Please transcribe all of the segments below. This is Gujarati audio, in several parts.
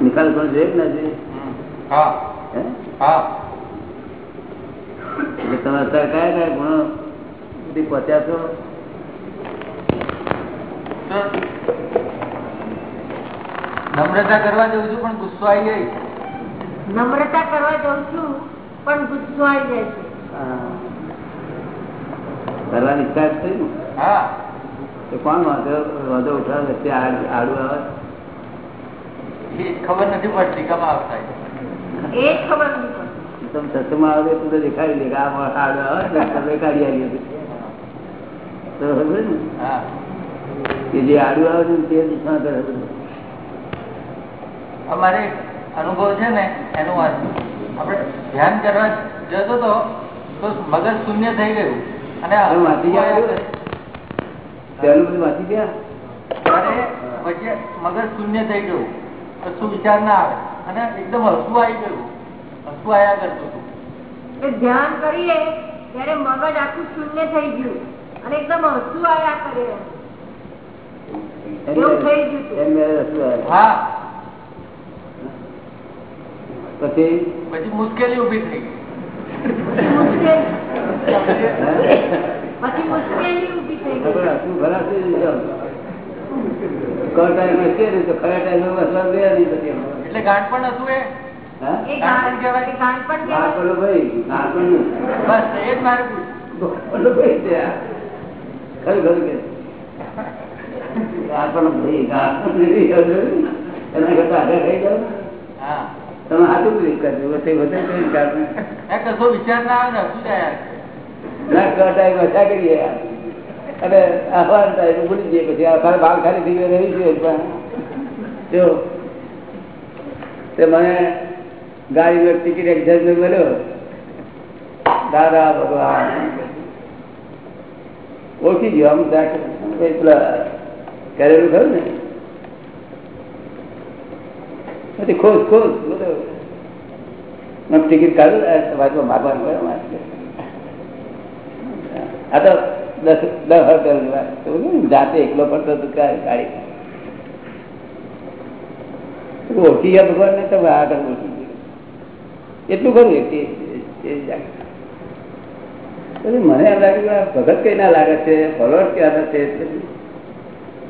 નિખાલસ પણ કે ના જોઈએ? હા. હે? હા. એટલે તમે અત્યારે કયા કયા ગુણો સુધી પહોંચ્યા છો? નમ્રતા કરવા જેવું છું પણ ગુસ્સો આવી ગઈ નમ્રતા કરવા જાઉં છું પણ ગુસ્સો આવી જાય છે. કરવાની ઈચ્છા જ થઈ ને? હા. તો કોણ વાંધો વાંધો ઉઠાવે? વચ્ચે આડું આવે? ખબર નથી પડતી કમા એ જ ખબર નથી તમે સત્સંગમાં આવે તો દેખાડી દે આ આડું આવે ને તમે તો ખબર ને? કે જે આડું આવે છે તે દિશા કરે અમારે અનુભવ છે ને એનું આપણે ધ્યાન કરવા જતો તો તો મગજ શૂન્ય થઈ ગયું. અને મગજ શૂન્ય થઈ ગયું. કશું વિચાર ના આવે. અને એકદમ હસવું આવી ગયું. હસવું આયા કરતું હતું. એ ધ્યાન કરીએ ત્યારે મગજ આખું શૂન્ય થઈ ગયું. અને એકદમ હસવું આયા કરે. એવું થઈ ગયું. હા. પછી? પછી મુશ્કેલી ઊભી થઈ. એના કરતા આગળ થઈ હા. તમે હાથું ક્લિક કરજો. વચ્ચે વધે ક્લિક કરજો વિચાર ના આવે ને શું ઓછા કરીએ અને આહવાન ટાઈમ ભૂલી જઈએ પછી. આ ભાગ ખાલી થઈ ગયો રહી પણ જો તે મને ગાડીનો ટિકિટ એક્ઝામ મળ્યો. દાદા ભગવાન. ઓળખી ગયો આમ પેલા કરેલું ખરું ને? પછી ખુશ ખુશ બધું ટિકિટ કાઢું વાંચવા માગવાનું આ તો દસ દસ હજાર તો જાતે એકલો પડતો તો ગાડી ઓળખી ગયા ભગવાન ને તમે આગળ ઓળખી ગયા. એટલું ખરું તે- તે પછી મને એમ લાગ્યું ભગત કઈ ના લાગે છે ફોલોઅર ક્યાં છે?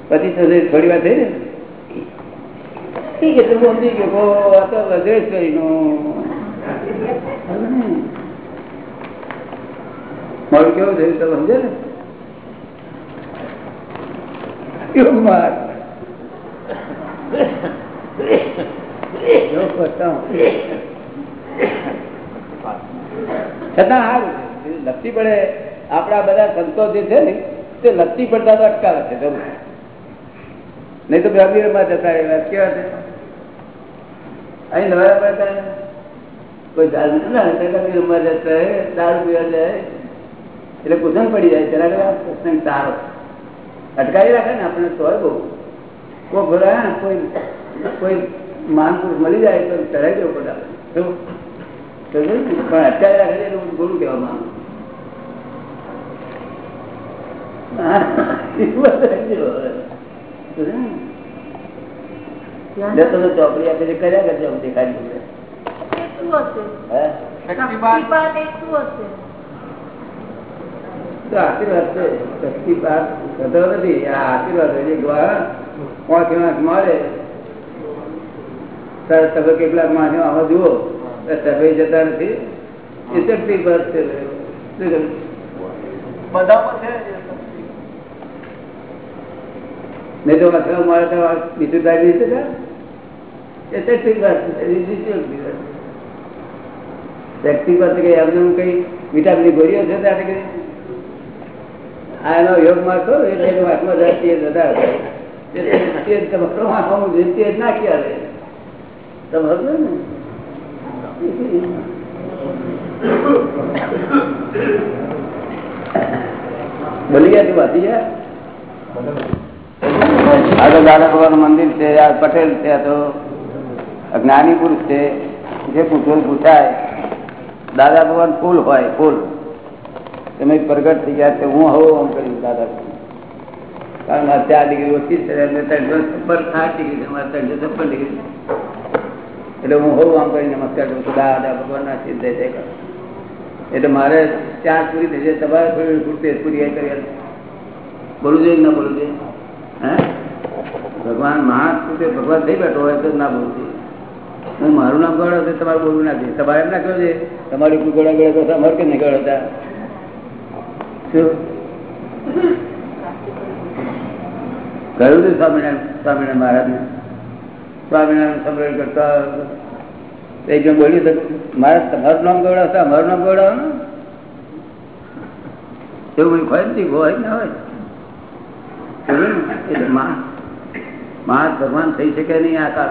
પછી તો થોડી વાર થઈ ને ઠીક તું સમજી ગયો. આ તો વજ્રેશ્વરીનું મારું કેવું થયું તમે સમજે ને. છતાં સારું લપસી પડે. આપણા બધા સંતો જે છે ને, તે લપસી પડતા તો અટકાવે છે નહીં તો ગંભીરમાં જતા રહેવા કેવા છે? અહીં નવા પડતા કોઈ દારૂ ના? બ્રહ્મીરમાં જતા રહે દારૂ પીવા જાય એટલે કુસંગ પડી જાય તેના કરતા પ્રસંગ સારો. અટકાવી રાખે ને આપણે તો બહુ. કોઈ ભરા કોઈ કોઈ માનપુર મળી જાય તો ચડાવી દેવું પડે આપણે. પણ અટકાવી રાખે એટલે હું ગુરુ કહેવા માંગુ હા, એવું સમજો. સમજ્યું ને? જો તમે ચોપડી આપે છે કર્યા કરજો અમને તમે કેટલાક માસ આમાં જુઓ. સભે જતા નથી. એ શક્તિપાત છે. બધામાં છે. નહીં તો અથવા મળે તો બીજું કાઢી નહીં કઈ એમને એમ કઈ વિટામિન ગોળીઓ છે ત્યારે કઈ આ એનો યોગમાં કરો એટલે વાંચમાં જાય તે જ તે તમારો વાંચવાનું ને? બોલી ગયા તું વાંચી ગયા આ તો દાદા ભગવાન મંદિર છે, આ પટેલ છે, આ તો જ્ઞાની પુરુષ છે. જે પૂછવું પૂછાય, દાદા ભગવાન ફૂલ હોય ફૂલ તમે પ્રગટ થઈ ગયા છે, હું હોઉં આમ કર્યું દાદા કારણ કે ચાર ડિગ્રી ઓછી છે, એટલે ત્રણસો છપ્પન આઠ ડિગ્રી છે મારે ત્રણસો છપ્પન ડિગ્રી એટલે હું હોઉં આમ કરી નમસ્કાર કરું છું, દાદા ભગવાન ના સિદ્ધ જય એટલે મારે ચાર પૂરી થઈ જાય, તમારે પૂરી પૂરી કરી બોલવું જોઈએ ના બોલવું જોઈએ? ભગવાન માણસ પોતે ભગવાન થઈ બેઠો હોય તો ના બોલતી. હું મારું નામ ગળો છે તમારે બોલવું નથી તમારે એમ ના કહ્યું છે તમારી ગળા ગળે તો અમારે કે નહીં ગળો હતા? શું? કહ્યું હતું સ્વામિનારાયણ સ્વામિનારાયણ મહારાજને? સ્વામિનારાયણ સંભળાણ કરતા એક જણ બોલ્યું હતું, મારા તમારું નામ ગવડાવતા અમારું નામ ગવડાવવાનું એવું કોઈ ખોય નથી હોય ના હોય માણસ ભગવાન થઈ શકે નહીં આ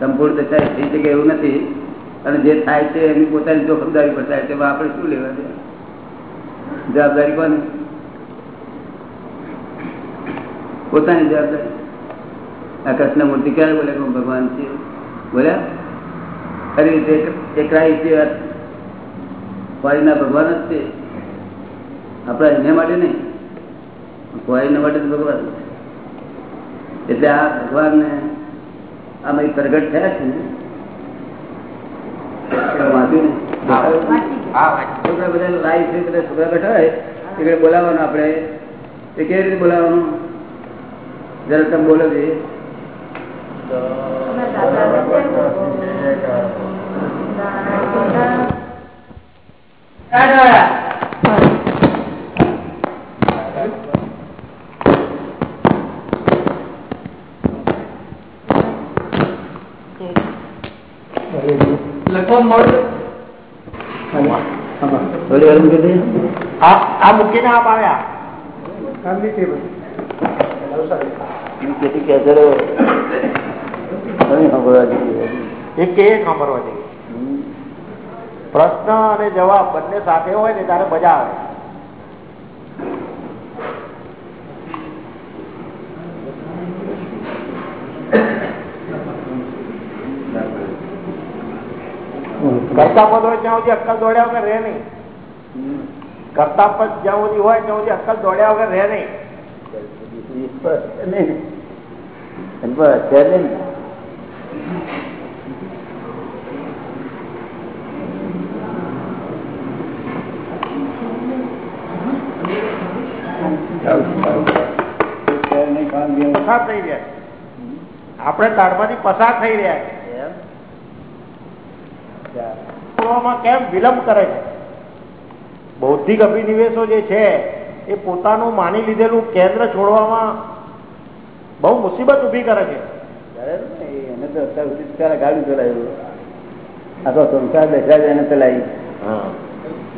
સંપૂર્ણ દશા થઈ શકે એવું નથી. અને જે થાય છે એની પોતાની જોખમદારી પર થાય છે. આપણે શું લેવા દે જવાબદારી કોની? પોતાની જવાબદારી. આ કૃષ્ણ મૂર્તિ ક્યારે બોલે? કે ભગવાન છે બોલ્યા? ખરી રીતે છે. ફોરીના ભગવાન જ છે. આપણા એને માટે નહીં. ફોરીના માટે ભગવાન એટલે આ ભગવાનને આમાં પ્રગટ થયા છે ને છોકરા બધા લાઈવ છે બધા છોકરા બેઠા હોય એટલે બોલાવવાનું આપણે. તે કેવી રીતે બોલાવવાનું? જરા તમે બોલો છે લગભગ મૂકી દઈએ આ મૂકીને આપ આવ્યા પ્રશ્ન અને જવાબ બંને સાથે હોય ને ત્યારે મજા આવે. કરતા પદ હોય ત્યાં સુધી અક્કલ દોડ્યા વગર રહે નહીં. કરતા પદ જ્યાં સુધી હોય ત્યાં સુધી અક્કલ દોડ્યા વગર રહે નહીં. અત્યારે નહીં. પસાર થઈ રહ્યા આપણે તાળમાંથી પસાર થઈ રહ્યા છે. કેમ વિલંબ કરે છે? બૌદ્ધિક અભિનિવેશો જે છે એ પોતાનું માની લીધેલું કેન્દ્ર છોડવામાં બહુ મુસીબત ઊભી કરે છે. એને તો અત્યાર ગાડી ચલાવ્યું. આખો સંસાર બેઠા જ એને ચલાવી.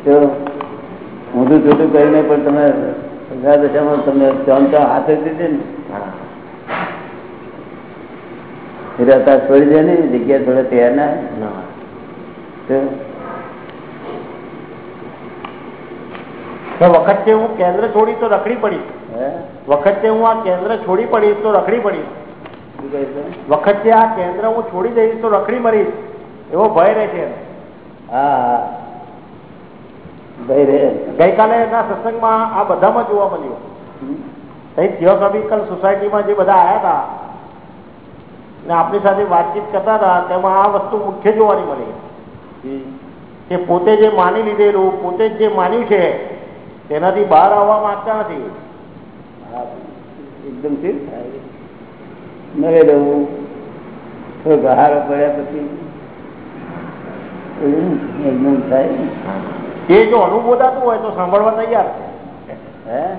તો ઊંધું છૂટું કરીને પણ તમે સંસાર દશામાં તમને ચાંચા હાથે દીધી ને. અત્યારે છોડી દે ને જગ્યા થોડે તૈયાર ના. વખતે હું કેન્દ્ર છોડી તો રખડી પડી હે? વખતે હું આ કેન્દ્ર છોડી પડીશ તો રખડી પડીશ. વખત જે વખતે આ કેન્દ્ર હું છોડી દઈશ તો રખડી મરીશ. એવો ભય રહે છે હા ગઈકાલે એના સત્સંગમાં આ બધામાં જોવા મળ્યું. અહીં થિયોસોફિકલ સોસાયટીમાં જે બધા આવ્યા હતા ને આપણી સાથે વાતચીત કરતા હતા તેમાં આ વસ્તુ મુખ્ય જોવાની મળી. કે પોતે જે માની લીધેલું પોતે જ માન્યું છે તેનાથી બહાર આવવા માંગતા નથી. એકદમ નવે રહેવું થોડો ગહારો પડ્યા પછી એકદમ થાય. એ જો અનુમોદાતું હોય તો સાંભળવા તૈયાર. છે હે?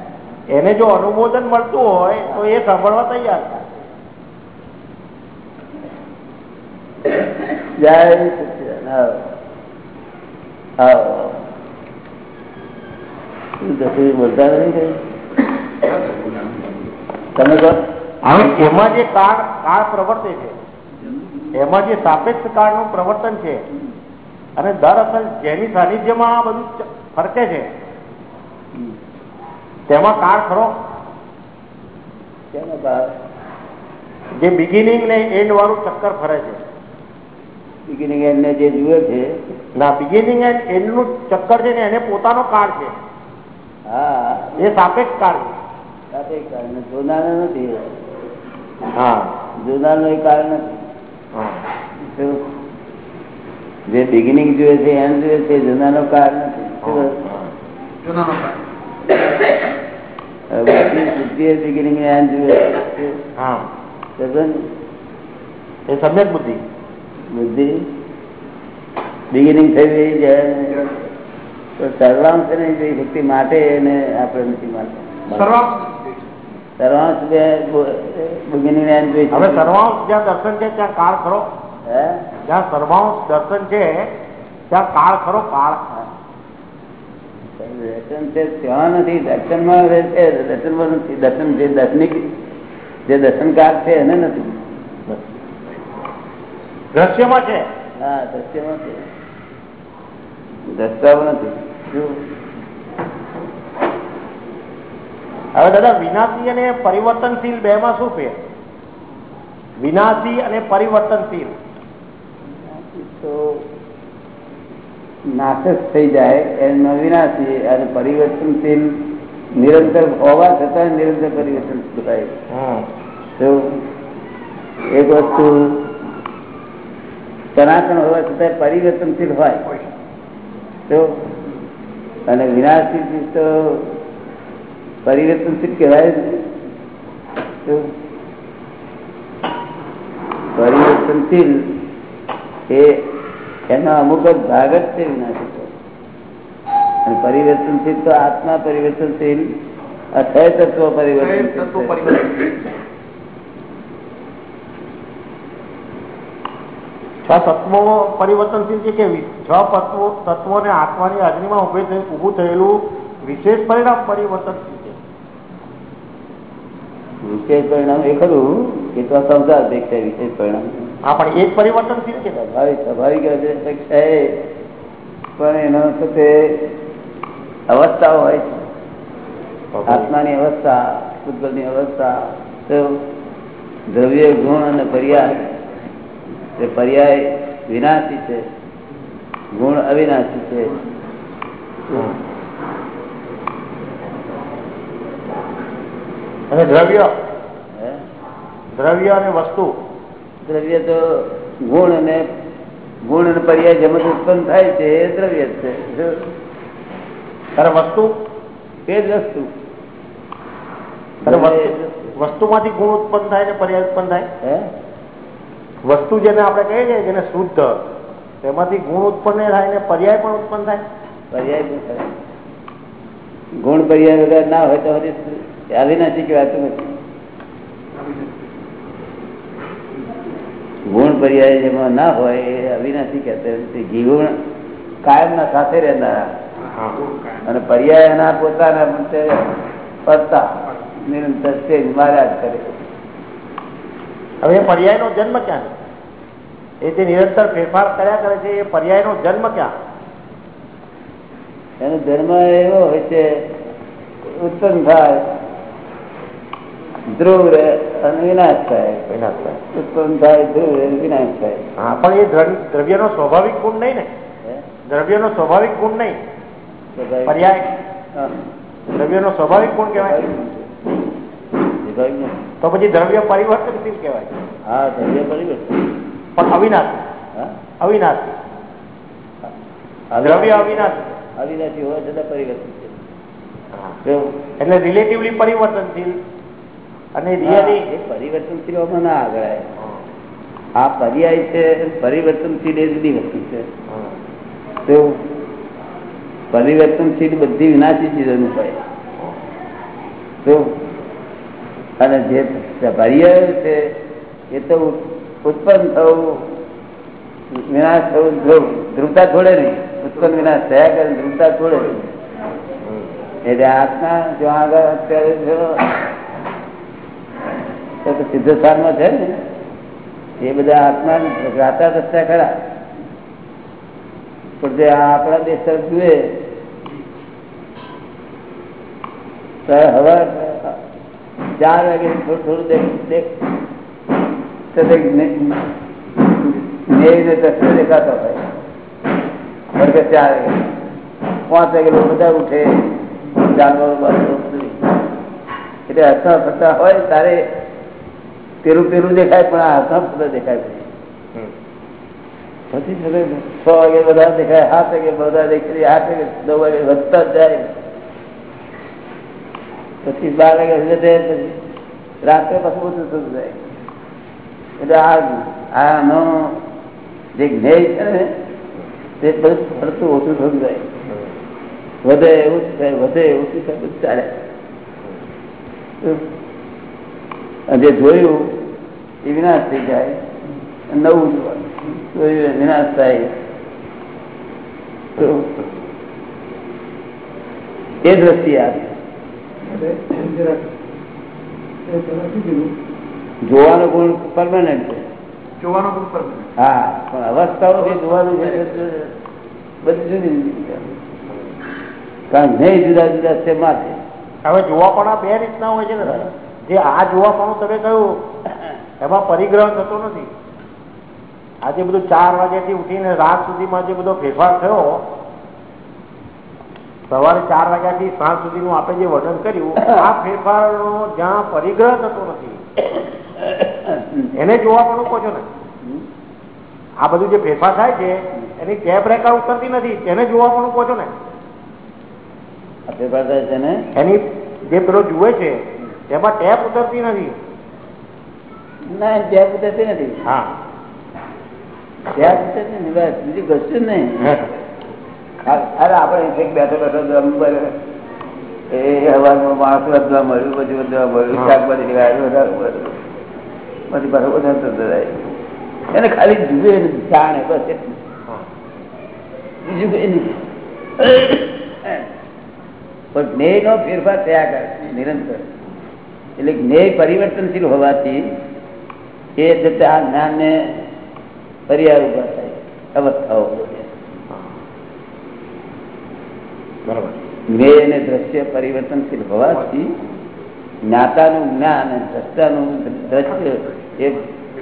એને જો અનુમોદન મળતું હોય તો એ સાંભળવા તૈયાર. છે. જય. બોલતા નથી તમે કહો. હવે એમાં જે કાળ કાળ પ્રવર્તે છે એમાં જે સાપેક્ષ કાળનું પ્રવર્તન છે અને દરઅસલ જેની સાનિધ્યમાં આ બધું ફરકે છે તેમાં કાળ ખરો. જે બિગિનિંગ ને એન્ડ વાળું ચક્કર ફરે છે. બિગિનિંગ એન્ડ ને જે જુએ છે ના બિગિનિંગ એન્ડ એન્ડનું ચક્કર છે ને એને પોતાનો કાળ છે. હા. એ સાપેક્ષ કાળ સાપેક્ષ કાળ ને જોનારો નથી. હા. જોનારનો એ કારણ નથી. જે બિગિનિંગ જુએ છે એન્ડ જુએ છે જોનારનો કારણ નથી. બુદ્ધિ એ બિગિનિંગ એન્ડ જુએ છે. હા. એ સમ્યક બુદ્ધિ. બુદ્ધિ બિગિનિંગ થઈ ગઈ છે. તો સર્વાંશ ને ભક્તિ માટે એને આપણે નથી જ્યાં દર્શન જે દર્શનકાર છે એને નથી. દ્રશ્યમાં છે? હા દ્રશ્યમાં છે. દ્રષ્ટામાં નથી? હવે દાદા વિનાશી અને પરિવર્તનશીલ બે માં શું ફેર? વિનાશી અને પરિવર્તનશીલ. તો નાશ થઈ જાય એમાં વિનાશી અને પરિવર્તનશીલ નિરંતર હોવા છતાં નિરંતર પરિવર્તન થાય. એક વસ્તુ સનાતન હોવા છતાં પરિવર્તનશીલ હોય. તો અને વિનાશી તો પરિવર્તનશીલ કહેવાય પરિવર્તનશીલ એ એનો અમુક જ ભાગ જ છે વિનાશી તો અને પરિવર્તનશીલ તો આત્મા પરિવર્તનશીલ, અથય તત્વ પરિવર્તનશીલ છે. તત્વો પરિવર્તનશીલ છે કે છ તત્વો તત્વોને આત્માની હાજરીમાં ઉભે થઈ ઊભું થયેલું વિશેષ પરિણામ પરિવર્તનશીલ છે. વિશેષ પરિણામ એ ખરું કે તો સમજાવ દેખાય વિશેષ પરિણામ. હા પણ એ જ પરિવર્તનશીલ છે. સ્વાભાવિક સ્વાભાવિક અપેક્ષા એ. પણ એના સાથે અવસ્થાઓ હોય છે. આત્માની અવસ્થા ભૂતગલની અવસ્થા દ્રવ્ય ગુણ અને પર્યાય એ પર્યાય વિનાશી છે ગુણ અવિનાશી છે. અને દ્રવ્ય? દ્રવ્ય અને વસ્તુ? દ્રવ્ય તો ગુણ અને ગુણ અને પર્યાય જેમાં ઉત્પન્ન થાય છે એ દ્રવ્ય છે. વસ્તુ? એ જ વસ્તુ વસ્તુ. વસ્તુમાંથી ગુણ ઉત્પન્ન થાય ને પર્યાય ઉત્પન્ન થાય? હે? વસ્તુ જેને આપણે કહીએ છીએ જેને શુદ્ધ તેમાંથી ગુણ ઉત્પન્ન થાય ને પર્યાય પણ ઉત્પન્ન થાય. પર્યાય? ગુણ પર્યાય વગર ના હોય તો હજી અવિનાશી કહેવાતું નથી. ગુણ પર્યાય જેમાં ના હોય એ અવિનાશી કહેતા નથી જીવન કાયમ ના સાથે રહેનારા. અને પર્યાય એના પોતાના પડતા નિરંતર છે માર્યા જ કરે. હવે એ પર્યાયનો જન્મ ક્યાં એ જે નિરંતર ફેરફાર કર્યા કરે છે એ પર્યાયનો જન્મ ક્યાં? એનો ધર્મ એવો હોય છે ઉત્પન્ન થાય ધ્રુવ રહે અને વિનાશ થાય. વિનાશ થાય. ઉત્પન્ન થાય ધ્રુવ રહે વિનાશ થાય. હા પણ એ દ્રવ્ય- નો સ્વાભાવિક ગુણ નહીં ને? દ્રવ્ય નો સ્વાભાવિક ગુણ નહીં. પર્યાય. દ્રવ્ય નો સ્વાભાવિક ગુણ કહેવાય. નથી. તો પછી દ્રવ્ય પરિવર્તનશીલ કહેવાય? હા દ્રવ્ય પરિવર્તન. પણ અવિનાશી. હા? અવિનાશી. દ્રવ્ય અવિનાશી. અવિનાશી હોવા છતાં પરિવર્તન છે. એટલે રિલેટિવલી પરિવર્તનશીલ. અને રિયલી પરિવર્તનશીલોમાં ના આગળ. આ પર્યાય છે પરિવર્તનશીલ એ જુદી વસ્તુ છે. તો પરિવર્તનશીલ બધી વિનાશી ચીજોનું હોય. તો અને જે પર્યાય છે, એ તો ઉત્પન્ન થવું, વિનાશ થવું, ધ્રુવ, ધ્રુવતા છોડે નહીં. ઉત્પન્ન વિનાશ થયા કરે, ધ્રુવતા છોડે એટલે આત્મા જો આગળ અત્યારે તો સિદ્ધ સ્થાનમાં છે ને. એ બધા આત્મા રાતા દસતા ખરા. પણ જે આપણા દેશ તરફ જુએ હવે ચાર વાગે થોડું થોડું દેખ દેખ તો તે જ્ઞ- મેઘને દ્રશ્યો દેખાતો હોય? વર્ગ ચાર પાંચ વાગે લોકો બધા ઉઠે જાનવરો બધું. એટલે હસતા ફરતા હોય તારે પેલું પેલું દેખાય પણ આ હસતા ફરતા દેખાય પછી. છ વાગે બધા દેખાય સાત વાગે બધા દેખાય આઠ વાગે નવ વાગે વધતા જાય. પછી બાર વાગે સુધી પછી રાત્રે પછી ઓછું થતું જાય. એટલે આ આનો જે જ્ઞેય છે ને, તે બધું ફરતું ઓછું થતું જાય. વધે એવું થાય, વધે એવું થાય, બધું ચાલે. જે જોયું, એ વિનાશ થઈ જાય. નવું જોયું વિનાશ થાય. એ દ્રષ્ટિએ આવી. જોવાનો ગુણ પરમાનન્ટ છે. જોવાનો ગુણ પરમાનન્ટ હા પણ અવસ્થાઓ જે જોવાનું છે બધી જુદી જુદી કારણ નહીં જુદા જુદા છે. માથે હવે જોવા પણ આ બે રીતના હોય છે ને જે આ જોવા પણ તમે કહ્યું એમાં પરિગ્રહ થતો નથી. આજે બધું ચાર વાગ્યાથી ઉઠીને રાત સુધીમાં જે બધો ફેરફાર થયો સવારે ચાર વાગ્યાથી સાંજ સુધીનું આપણે જે વર્ણન કર્યું આ ફેરફારનો જ્યાં પરિગ્રહ થતો નથી એને જોવા પણ કહો છો ને આ બધું જે ફેરફાર થાય છે એની ટેપ રેખા ઉતરતી નથી તેને જોવા પણ કહો છો ને ફેરફાર થાય છે ને એની જે પેલો જુએ છે તેમાં ટેપ ઉતરતી નથી. ના ટેપ ઉતરતી નથી. હા. ટેપ ઉતરતી નથી બસ બીજું કશું નહીં. અરે આપણે એક બેઠો બેઠો જમવા એ હવામાં માણસ વધવા મળ્યું બધું વધવા મળ્યું શાકભાજી પછી પાછું વધારે થતો જાય એને ખાલી જુએ જાણે બસ બીજું કઈ નહીં. પણ જ્ઞેય નો ફેરફાર થયા કરે નિરંતર. એટલે જ્ઞેય પરિવર્તનશીલ હોવાથી એ જતા આ જ્ઞાનને પર્યાય ઊભા થાય. અવસ્થાઓ બધી. બરોબર. અને દ્રશ્ય પરિવર્તનશીલ હોવાથી જ્ઞાતાનું જ્ઞાન અને દ્રષ્ટાનું દ્રશ્ય એ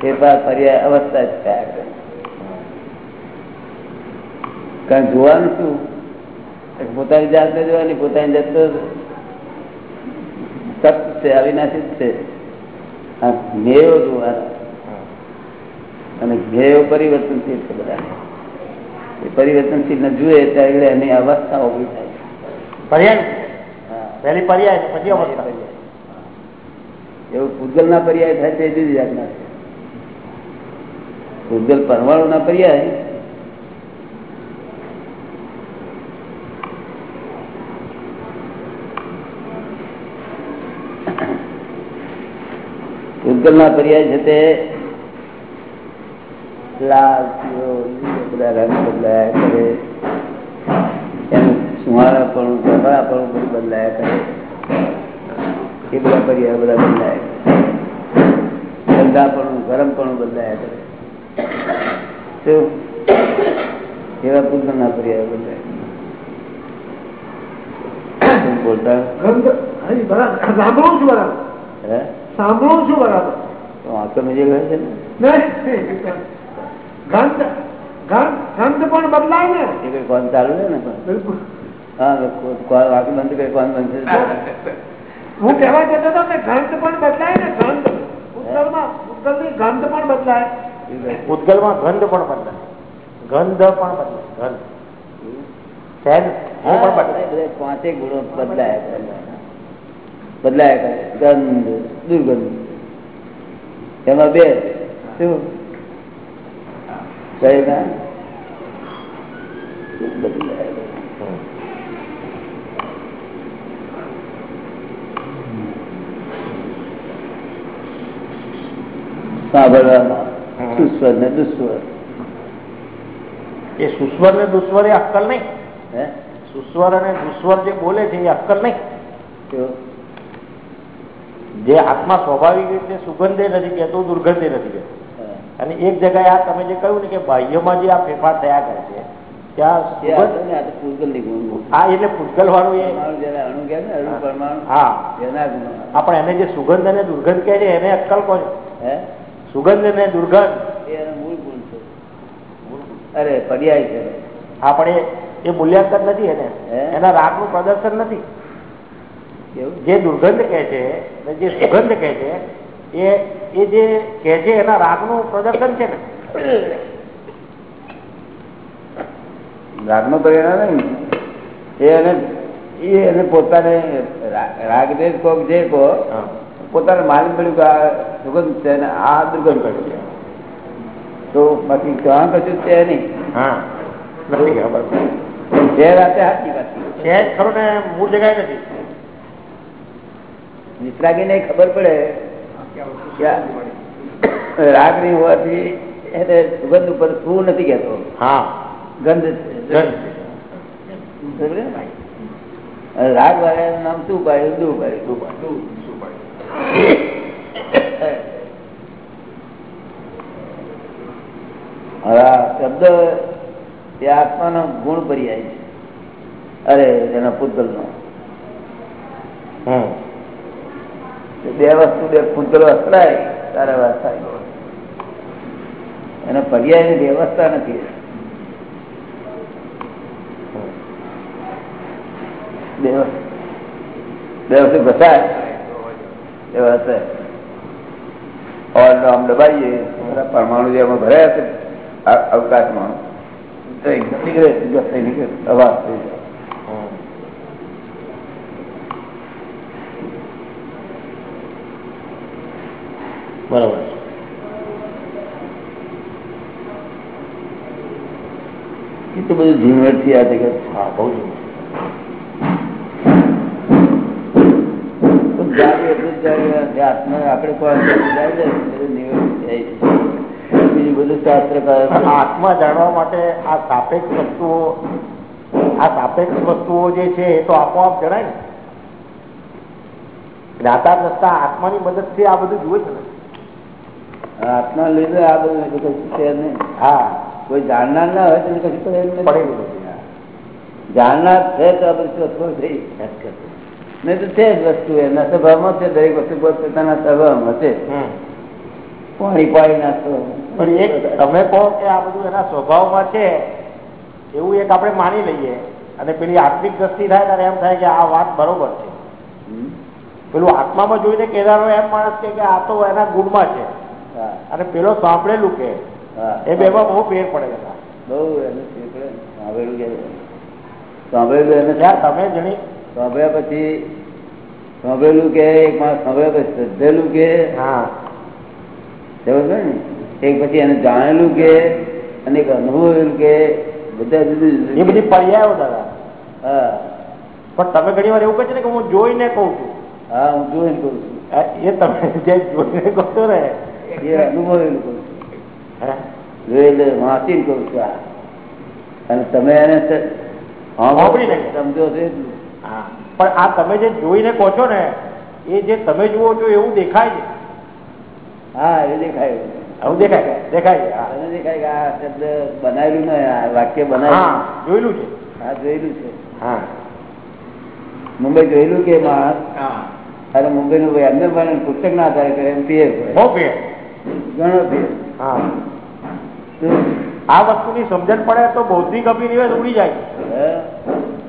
ફેરફાર પર્યાય અવસ્થા જ થયા કરે જોવાનું શું? પોતાની જાતને જોવાની પોતાની જાત તો સત છે, અવિનાશી જ છે. આ જ્ઞેયો જોવાના. અને જ્ઞેયો પરિવર્તનશીલ છે બધા એ પરિવર્તનશીલ ને જુએ ત્યારે એની અવસ્થા ઊભી થાય. પર્યાય પર્યાય પછી અવસ્થા. એવું પૂતગલ ના પર્યાય થાય તે જુદી જાતના છે. પૂતગલ પરમાણુ ના પર્યાય. ભૂતગલ ના પર્યાય છે તે લાલ બધા રંગ બદલાયા કરે. એનું સુહારા પણ ગભરા પણ બધું બદલાયા કરે. એ બધા પર્યાય બધા બદલાય ઠંડા પણ ગરમ પણ બદલાયા કરે. શું? એવા પૂતગલ ના પર્યાય બદલાય. શું બોલતા? ગંધ હરી બરાબર સાંભળું છું બરાબર. હે? સાંભળું છું બરાબર. તો આંખો મેજે ગયો છે ને. નહીં ગંધ ગંધ ગંધ પણ બદલાય ને. એ કઈ કોણ ચાલુ છે ને પણ? બિલકુલ. હા કો- કો- વાંકી બંધ કરે કોણ બંધ છે હું કહેવા જતો હતો કે ગંધ પણ બદલાય ને ગંધ ઉત્તરમાં ઉત્તરની ગંધ પણ બદલાય ઉદગલમાં ગંધ પણ બદલાય ગંધ પણ બદલાય ગંધ સેન એ હા, પણ બદલાય બધા પાંચેય ગુણો બદલાયા કરે બદલાયા કરે ગંધ દુર્ગંધ એમાં બે શું કઈ ના બદલાયા કરે. સાંભળવામાં સુસ્વર ને દુસ્વર. એ સુસ્વર ને દુસ્વર એ અક્કલ નહીં. હે? સુસ્વર અને દુસ્વર જે બોલે છે એ અક્કલ નહીં. જે આત્મા સ્વાભાવિક રીતે સુગંધે નથી કહેતો દુર્ગંધે નથી કહેતો. અને એક જગ્યાએ આ તમે જે કહ્યું ને કે બાહ્યમાં જે આ ફેરફાર થયા કરે છે. આપણે એને જે સુગંધ અને દુર્ગંધ કહે છે એને અક્કલ હે? સુગંધ અને દુર્ગંધ. એ એનો મૂળ ગુણ છે. અરે પર્યાય છે. આપણે એ મૂલ્યાંકન નથી એને. એના રાગનું પ્રદર્શન નથી. જે દુર્ગંધ કહે છે જે સુગંધ કહે છે એ એ જે કહે છે એના રાગનું પ્રદર્શન છે ને. રાગનો પરિણામ નહીં. એને એ એને પોતાને રાગ દે કોક જે કો પોતાને માલુમ પડ્યું કે આ સુગંધ છે ને આ દુર્ગંધ પડ્યું છે. તો બાકી ગ્રહણ કશું છે નહીં. ખબર. જે રાતે સાચી વાત છે. ખરો ને મૂળ જગાય નથી. વિતરાગીને ખબર પડે રાગ નહીં હોવાથી એને સુગંધ ઉપર શું નથી કહેતો. હા. ગંધ છે. રાગ વાળા નામ શું પાડ્યું દુ પાડ્યું શબ્દ એ આત્માનો ગુણ પર્યાય છે. અરે એના પૂતગલનો નો બે વસ્તુ બે પૂતગલો અથડાય તારે વાત થાય. એના પર્યાયની વ્યવસ્થા નથી. બે વસ્તુ ઘસાય. એ વાત છે. ઓલ આમ દબાઈએ બધા પરમાણુ જે એમાં ભરાયા છે આ- અવકાશમાં તો એકદમ નીકળે ઘસાઈ નીકળે અવાજ થઈ જાય હમ. બરોબર એટલું બધું ઝીણવટથી આ જગત હા બહુ જ જાગે એટલું જ જાગે. આત્મા આપણે. બીજું બધું શાસ્ત્ર જાણવા માટે આ સાપેક્ષ વસ્તુઓ આ સાપેક્ષ વસ્તુઓ જે છે એ તો આપોઆપ જણાય ને. જ્ઞાતા દ્રષ્ટા આત્માની મદદથી આ બધું જુએ છે આત્મા લીધે આ બધું કશું છે નહીં. હા. કોઈ જાણનાર ના હોય તો કશું પડે પડેલું નથી જાણનાર છે તો આ બધું વસ્તુઓ થઈ નહીં તો છે જ વસ્તુ એના સ્વભાવમાં છે દરેક વસ્તુ પોતપોતાના સ્વભાવમાં છે. પાણી પાણી નાખતો પણ એક તમે કહો કે આ બધું એના સ્વભાવમાં છે એવું એક આપણે માની લઈએ. અને પેલી આત્મિક દ્રષ્ટિ થાય ત્યારે એમ થાય કે આ વાત બરોબર છે. પેલું આત્મામાં જોઈને કેદારો એમ માણસ કે આ તો એના ગુણમાં છે. અને પેલો સાંભળેલું કે એ બેમાં બહુ ફેર પડે બહુ એને. સાંભળેલું સાંભળેલું એને તમે જણી સાંભળ્યા પછી સાંભળેલું કે એક માણસ સાંભળ્યા પછી શ્રદ્ધેલું કે? હા. સમજ ને? એક પછી એને જાણેલું કે અને એક અનુભવેલું કે બધા જુદી એ બધી પર્યાયો દાદા. હા. પણ તમે ઘણી વાર એવું કહે છે ને કે હું જોઈને કહું છું. હા હું જોઈને કહું છું. એ તમે જે જોઈને કહો છો ને. એ અનુભવેલું કહું છું? જોયેલું વાંચીને કહું છું આ. અને તમે એને. સમજો છો એટલું. પણ આ તમે જે જોઈને કહો છો ને એ જે તમે જુઓ છો એવું દેખાય છે. હા એ દેખાય આવું દેખાય? દેખાય છે હા. તને દેખાય કે આ શબ્દ બનાવેલું ને આ વાક્ય બનાવેલું. જોયેલું છે. હા જોયેલું છે. હા. મુંબઈ જોયેલું કે માણસ? હા. મુંબઈ નું એમને પણ પુસ્તક ના આધારે કરે એમ ઘણો હા? આ વસ્તુની સમજણ પડે તો બૌદ્ધિક અભિનિવેશ ઉડી જાય. હે?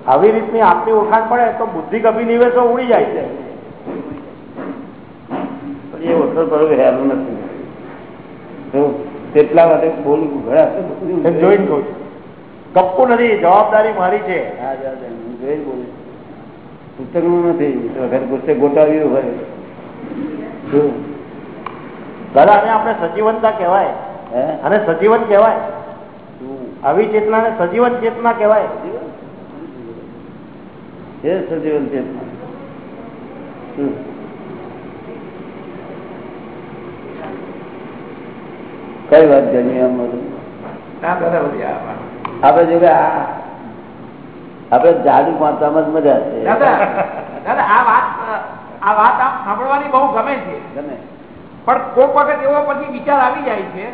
આવી રીતની આપની ઓળખાણ પડે તો બુદ્ધિક અભિનિવેશો ઉડી જાય છે. એ ઓછો બરોબર હેલું નથી. તેટલા માટે બોલું ઘણા જોઈને કહું નથી જવાબદારી મારી છે. જોઈને બોલું નથી વગર ગુસ્સે ગોઠવ્યું હોય? દાદા આને આપણે સજીવનતા કહેવાય? અને સજીવન કહેવાય. આવી આવી ચેતનાને સજીવન ચેતના કહેવાય. છે સજીવન ચેતના? કઈ વાત જમી આમ આપડે જો કે આ આપણે જાદુ વાંચવામાં જ મજા છે. આ વાત આ વાત આમ સાંભળવાની બહુ ગમે છે. ગમે. પણ કોઈક વખત એવો પછી વિચાર આવી જાય છે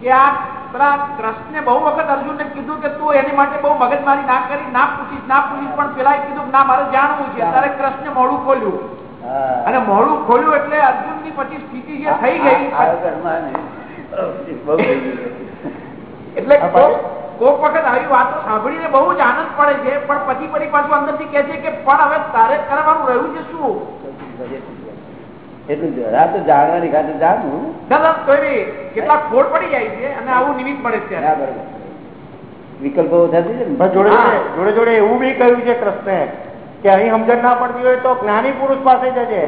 કે આ કૃષ્ણે બહુ વખત અર્જુનને કીધું કે તું એની માટે બહુ મગજમારી ના કરી ના પૂછીશ ના પૂછીશ પણ પેલા કીધું ના મારે જાણવું છે. ત્યારે કૃષ્ણે મોડું ખોલ્યું. અને મોડું ખોલ્યું એટલે અર્જુનની પછી સ્થિતિ જે થઈ ગઈ. ને. એટલે કોક- વખત આવી વાતો સાંભળીને બહુ જ આનંદ પડે છે પણ પછી ફરી પાછું અંદરથી કહે છે કે પણ હવે તારે કરવાનું રહ્યું છે શું? એટલું જરા તો જાણવાની ખાતે જાણું. કેટલાક ખોડ પડી જાય છે અને આવું નિમિત્ત પડે છે ના બરોબર. વિકલ્પો થતી. પણ જોડે જોડે જોડે એવું બી કહ્યું છે કૃષ્ણે કે અહીં સમજણ ના પડતી હોય તો જ્ઞાની પુરુષ પાસે જજે.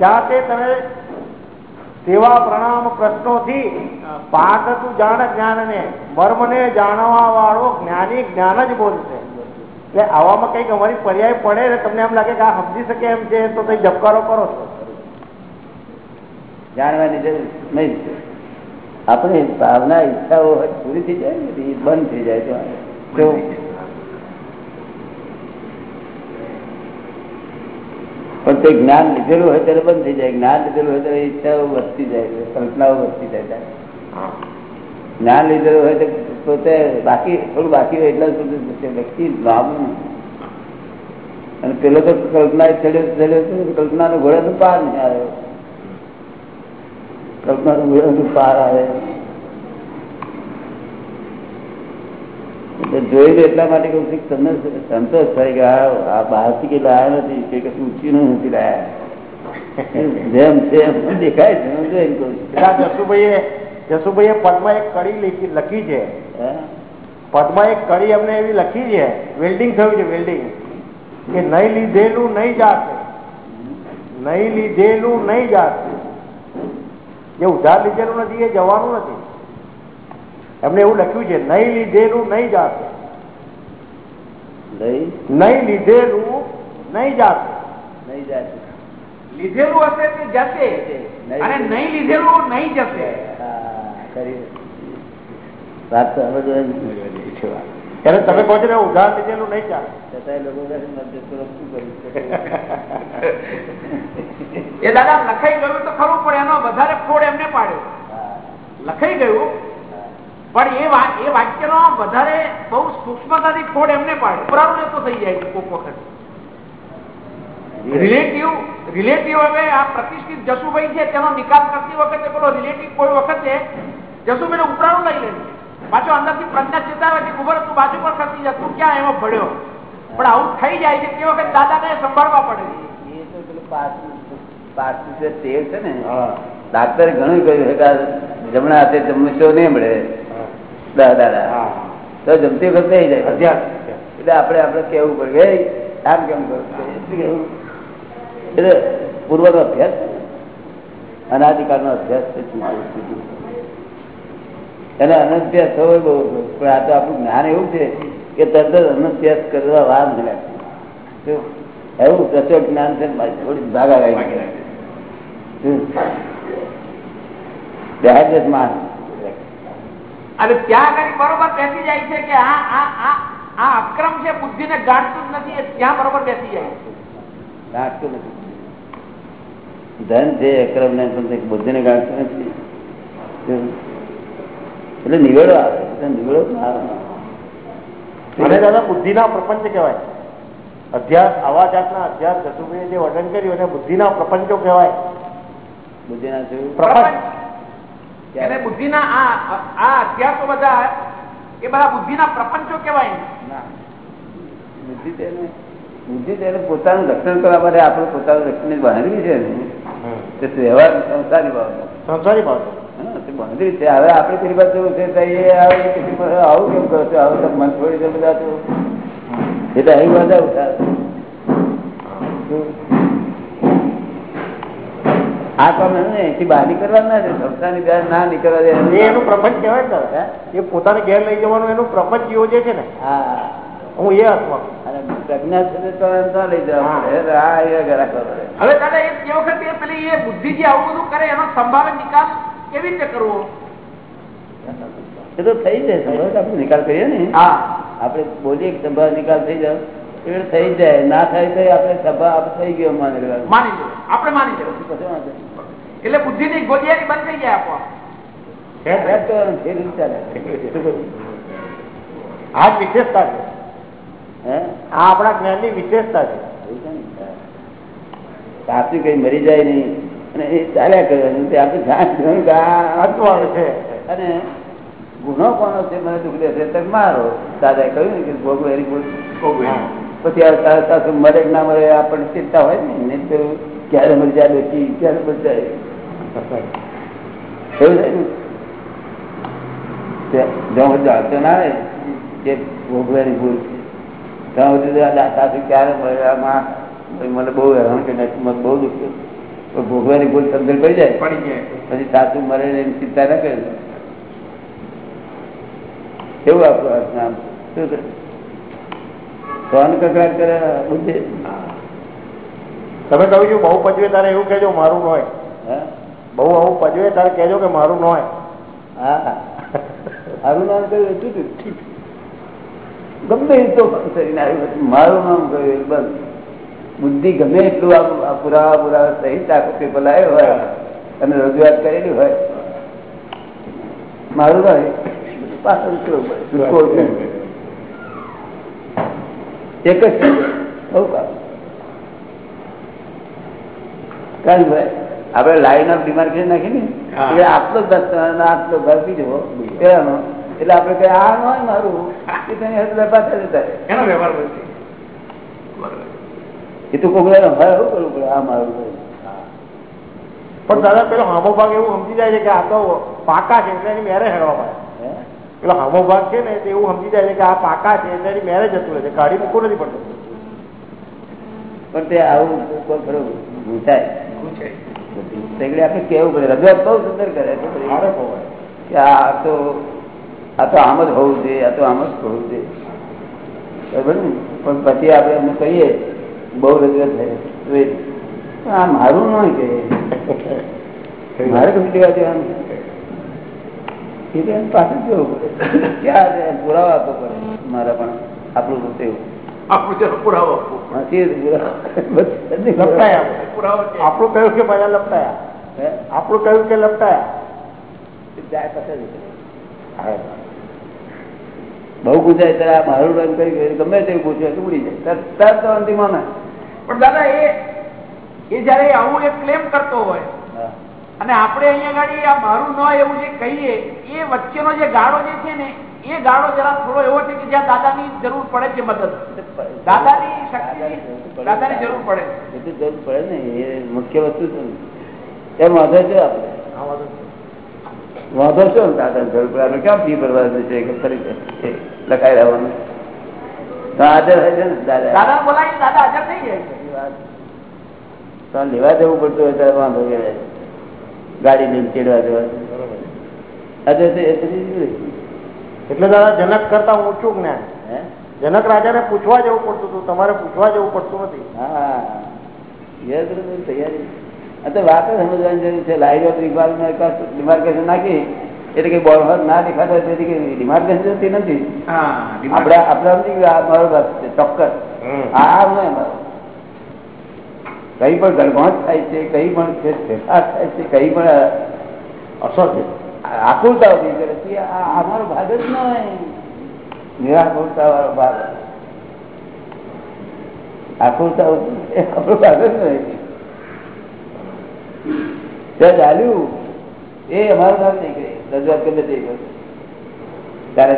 જ્યાં તે તને સેવા પ્રણામ પ્રશ્નોથી પાઠ તું જાણ જ્ઞાનને. મર્મને જાણવા વાળો જ્ઞાની જ્ઞાન જ બોલશે. એટલે આવામાં કંઈક અમારી પર્યાય પડે ને તમને એમ લાગે કે આ સમજી શકે એમ છે તો કઈ જબકારો કરો છો. જાણવાની જરૂર નહીં આપણે ભાવના ઈચ્છાઓ પૂરી થઈ જાય ને એ બંધ થઈ જાય તો પણ તે જ્ઞાન લીધેલું હોય ત્યારે બંધ થઈ જાય. જ્ઞાન લીધેલું હોય ત્યારે ઈચ્છાઓ વધતી જાય કલ્પનાઓ વધતી જાય જ્ઞાન લીધેલું હોય તો પોતે બાકી થોડું બાકી હોય એટલા સુધી વ્યક્તિ લાંબુ અને પેલો તો કલ્પના ચડ્યો ચડ્યો કલ્પનાનો ઘોડે તો પાર નહીં આવ્યો પાર આવે. જોયેલું એટલા માટે કહું છું તમને સંતોષ થાય કે આ બહારથી કે લાયા નથી કે કશું ઊંચીનું નથી લાયા. જેમ છે એમ દેખાય છે? હું જોઈને કહું છું. જસુભાઈએ જસુભાઈએ પદમાં એક કડી લખી છે? પદમાં એક કડી અમને એવી લખી છે. વેલ્ડિંગ થયું છે વેલ્ડિંગ. કે નહીં લીધેલું નહીં જાશે નહીં લીધેલું નહીં જાશે જે ઉધાર લીધેલું નથી એ જવાનું નથી. એમને એવું લખ્યું છે નહીં લીધેલું નહીં જાશે નહીં? લીધેલું નહીં જાશે નહીં જાશે લીધેલું હશે તે જશે? અને નહીં લીધેલું નહીં જશે. વાત ત્યારે તમે કહો છો ને ઉધાર લીધેલું નહીં ચાલે. લોકો? એ દાદા લખાઈ ગયું તો ખરું પણ એનો વધારે ફોડ એમને પાડ્યો. લખાઈ ગયું પણ એ એ વાક્યનો વધારે બહુ સૂક્ષ્મતાથી ફોડ એમને પાડ્યો. પુરાણું તો થઈ જાય કોક વખત. રિલેટિવ. રિલેટિવ હવે આ પ્રતિષ્ઠિત જસુભાઈ છે તેનો નિકાલ કરતી વખતે પેલો રિલેટિવ કોઈ વખતે જસુભાઈ ઉપરાણું લઈ લે છે. પાછો અંદરથી પ્રજ્ઞા ચેતાવે છે ખબર તું બાજુ પર ખસી જા તું ક્યાં એમાં ભળ્યો પણ આવું થઈ જાય છે તે વખત દાદાને સંભાળવા પડે એ તો પેલું પાછું પાછું જે તેલ છે ને ડાક્ટરે ઘણું કહ્યું છે કે જમણા હાથે જમશો નહીં મળે. દાદા તો જમતી વખત થઈ જાય. એટલે આપણે આપણે કેવું પડે? ભાઈ આમ કેમ કરવું છો?" શું કહેવું? એટલે પૂર્વનો અભ્યાસ. અનાધિકારનો અભ્યાસ છે એને અનભ્યાસ થવો બહુ. પણ આ તો આપણું જ્ઞાન એવું છે કે તરત જ અનભ્યાસ કરવા વાર ન લાગે. એવું પ્રચોર જ્ઞાન છે ને થોડી ભાગા લાગી માન. અને ત્યાં કઈ બરોબર બેસી જાય છે કે આ આ આ આ અક્રમ છે બુદ્ધિને ગાંઠતું જ નથી ત્યાં બરોબર બેસી જાય ગાંઠતું નથી. ધન છે અક્રમ ને બુદ્ધિ ને ગાંઠતું નથી? એટલે નિવેડો આવે. નિવેડો ના આવે. દાદા બુદ્ધિના પ્રપંચ કહેવાય. અધ્યાસ આવા જાતના અધ્યાસ જસુભાઈએ જે વર્ણન કર્યું એને બુદ્ધિના પ્રપંચો કહેવાય. બુદ્ધિ ના પ્રપંચ. બુદ્ધિ ના આ આ અધ્યાસો બધા એ બધા બુદ્ધિના પ્રપંચો કહેવાય. બુદ્ધિ તેને બુદ્ધિ તેને પોતાનું રક્ષણ કરવા માટે આપણે પોતાનું રક્ષણ બાંધવી છે ને. તે વ્યવહાર સંસારી બાબત સંસારી બાબતો હા, છે હવે આપણે તેની પાસે જવું છે આવે કેમ કરો છો? આવું તમે મન છોડી દે બધા તો. એ તો અહીં બધા ઉઠાવે આ કામ ને એથી બહાર નીકળવા ના દે સંસારની બહાર ના નીકળવા દે. એનું પ્રપંચ કહેવાય ને એ પોતાને ઘેર લઈ જવાનું એનું પ્રપંચ યોજે છે ને હા. હું એ અર્થમાં હવે દાદા એ વખતે પેલી એ બુદ્ધિ જે આવું બધું કરે એનો સંભાવે નિકાલ કેવી રીતે કરવો? એ તો થઈ જાય સંભાવ આપણે નિકાલ કરીએ ને. હા. આપણે બોલીએ સંભાવ નિકાલ થઈ જાય એ થઈ જાય. ના થાય તો આપણે સભા આપણે થઈ ગયો માની લેવાનું. માની લો આપણે માની લેવું. પછી કશો વાંધો નહીં. એટલે ગોલિયારી બંધ થઈ જાય આપો? આ વિશેષતા છે. હે? આ આપણા જ્ઞાનની વિશેષતા છે. સાચું કઈ મરી જાય નહીં. અને એ ચાલ્યા કરવાનું તે આપણે અર્થવાળું છે. અને ગુનો કોનો છે? મને દુઃખ દેશે તક મારો. દાદા કહ્યું ને કે ભોગ એની પછી આ સાસુ મરે ના મરે આપણને ચિંતા હોય ને. નહીં તો ક્યારે મરી જાય બેસી ક્યારે મરી જાય. એવું થાય ને? જો જાણતો ના આવે કે ભોગ ભૂલ. છે ત્યાં બધું સાસુ ક્યારે મળે આમાં મને બહુ હેરાન કે બહુ દુઃખ થયું. તો ભોગવાની ભૂલ સમજણ પડી જાય. પછી સાસુ મરે એની ચિંતા ના કરે. એવું આપણું અર્થ નામ શું કરે? સોન કકડાટ કરે બુદ્ધિ. તમે કહ્યું છું બહુ પજવે તારે એવું કહેજો મારું નોય. હા? બહુ આવું પજવે તારે કહેજો કે મારું નોય. હા મારું નામ કહ્યું એટલું. ગમે એ તો. મારું નામ કહ્યું બંધ. બસ બુદ્ધિ ગમે એટલું આ પુરાવા પુરાવા સહિત આખું પેપર લાવ્યો હોય અને રજૂઆત કરેલી હોય. મારું નહીં પાછળ પડે. એક જ છે. બહુ કામ કારણ ભાઈ આપણે લાઈન ઓફ ડિમાર્કેશન નાખી ને એટલે આટલો દસ આટલો ઘર બીજો. એટલે આપણે કઈ આ ન હોય મારું. એ તને વ્યવહાર એ તો કોઈ કરવું પડે આ મારું પણ દાદા પેલો હામો ભાગ એવું સમજી જાય છે કે આ તો પાકા છે એટલે એની મેરે હેડવા પડે પેલો હામો ભાગ છે ને તે એવું સમજી જાય છે કે આ પાકા છે એટલે એની મેરે જતું રહે છે. કાઢી મૂકવું નથી પડતું. પણ તે આવું કોઈ ખરો આપણે કેવું પડે રજૂઆત બહુ સુંદર કરે છે કે આ તો આ તો આમ જ હોવું જોઈએ આ તો આમ જ હોવું જોઈએ. બરાબર ને? પણ પછી આપણે એમને કહીએ બહુ રજૂઆત થાય તો એ આ મારું નહીં કે. મારે કશું લેવા દેવાનું એ તો એમ પડે. ક્યાં પુરાવા આપવો પડે. મારા પણ આપણું તો તેવું. આપણું ચલો પુરાવો આપણું કહ્યું કે બધા લપટાયા. આપણું કહ્યું કે લપટાયા. જાય પાછા. બહુ ગુજાય ત્યારે આ મારું રંગ કઈ ગયું ગમે તે પૂછ્યું ઉડી જાય તરત- તો અંતિમ પણ દાદા એ એ જયારે આવું એક ક્લેમ કરતો હોય અને આપણે અહીંયા ગાડી આ મારું ન એવું જે કહીએ એ વચ્ચેનો જે ગાળો જે છે ને એ ગાળો જરા થોડો એવો છે કે જ્યાં દાદાની જરૂર પડે છે મદદ દાદાની શક્તિ દાદાની જરૂર પડે. એ તો જરૂર પડે ને એ મુખ્ય વસ્તુ છે. એમ વાંધો છે આપણે. વાંધો છો ને દાદા જરૂર આપણે ક્યાં ફી ભરવા છે? કે ફરી લખાઈ રહેવાનું. તો હાજર હોય ને દાદા? દાદાને દાદા હાજર થઈ જાય છે. એ વાત. તો લેવા જવું પડતું હોય ત્યારે વાંધો કહેવાય. ગાડી લઈને ચેડવા જવા. એટલે દાદા જનક કરતા ઊંચું જ્ઞાન. હે? જનક રાજાને પૂછવા જવું પડતું હતું તમારે પૂછવા જવું પડતું નથી. હા. એ તૈયારી. તો વાત સમજવાની જરૂર છે. લાઈન ઓફ ડિમાર્કેશન નાખી એટલે કે બોર્ડ ના દેખાતો હોય તેથી ડિમાર્કેશન જતી નથી. હા આપણે આપણે સમજી આ મારો બસ છે ચોક્કસ. આ આ નહીં મારો કઈ પણ ગણગોંચ થાય છે કઈ પણ છે ફેરફાર થાય છે કઈ પણ અસર છે. આકુલતા ઊભી કરે છે. આ અમારો ભાગ જ નહીં નિરાકુરતા વાળો ભાગ. આકુલતા આપણો ભાગ જ નહીં ત્યાં ચાલ્યું. એ અમારો ભાગ નહીં કરે. રજૂઆત ગમે તે ત્યારે જ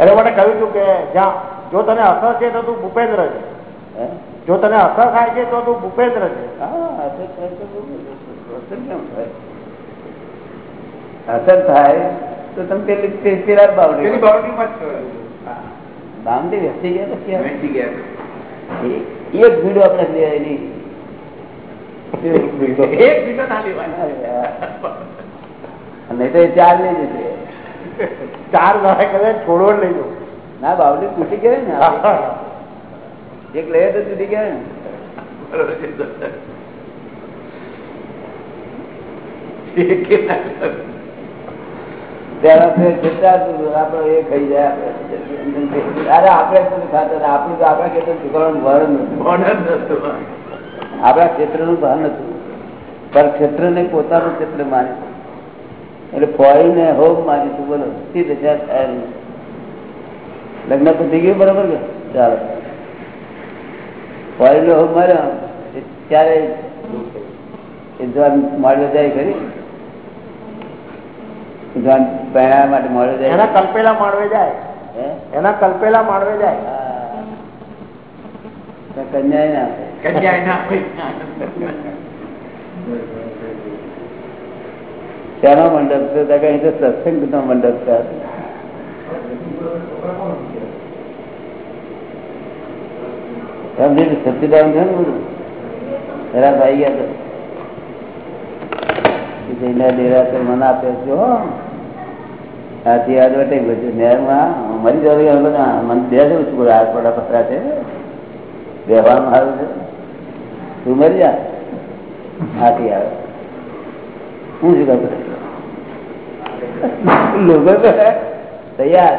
એટલે મને કહ્યું હતું કે જ્યાં જો તને અસર છે તો તું ભૂપેન્દ્ર છે. જો તને અસર થાય છે તો તું ભૂપેન્દ્ર છે. અસર થાય તો તમે પેલી જ બાવડી. બાવડી ગયા પછી? વેચી ગયા. એ- એક ભીડો આપણે લેવાય નહીં એક ભીડો. એક બીજો ના લેવાય અને નહીં તો એ ચાર લઈ જશે ચાર દાડા કદાચ છોડવો જ લઈ જવું ના બાવડી તૂટી ગયા ને આપણી. એક લઈએ તો તૂટી ગયા ને બરોબર છે. એક એ ના લેવાય. ત્યારે આપણે જેટલા આપણો એ ખાઈ જાય આપણે અરે આપણે શું ખાતા હતા? આપણું તો આપણા ખેતર છોકરાનું ભાન નતું ઓર્ડર નતો. આપણા ક્ષેત્રનું ભાન હતું પર ક્ષેત્રને પોતાનું ક્ષેત્ર માન્યું એટલે ફોઈને હોમ બોલો દશા થાય નહીં. લગ્ન તો થઈ ગયું બરાબર કે? ચાલો. ફોઈને હોમ માર્યો ત્યારે એ જાય ખરી? પહેણા માટે મળે જાય. એના કલ્પેલા માળવે જાય. એના કલ્પેલા માળવે જાય. કન્યાએ ના આપે. કન્યા મંડપ છે? ત્યાં કઈ તો સત્સંગનો મંડપ છે. સમજી સચિદાન છે ને બધું? ખરાબ આવી ગયા જઈને ડેરા મને આપે છે આથી બધું મરી જવું મને બે જવું છું હાથ પડા પતરા છે. વ્યવહારમાં સારું છે? તું મરી જા. આથી આવે. હું શું કરું લોકો તો તૈયાર.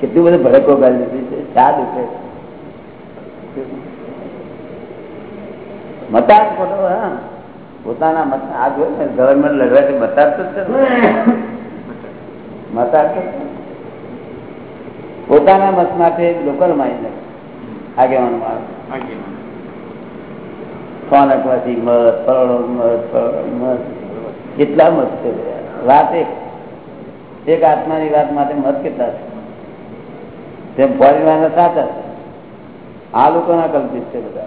કેટલું બધું ભડકો કરી દીધી છે. ચા દુખે મતાજ ખોટો હા. પોતાના મત આ જો ને ગવર્મેન્ટ લડવાથી મતાજ તો છે ને. મતાજ તો છે. પોતાના મત માટે લોકલ માઇન્ડ આગેવાનો માણસ કોનકમાંથી મત ફળો મત મત. કેટલા મત છે વાત એક. એક આત્માની વાત માટે મત કેટલા છે? તેમ ફોરીના સાચા છે. આ લોકોના કલ્પિત છે બધા.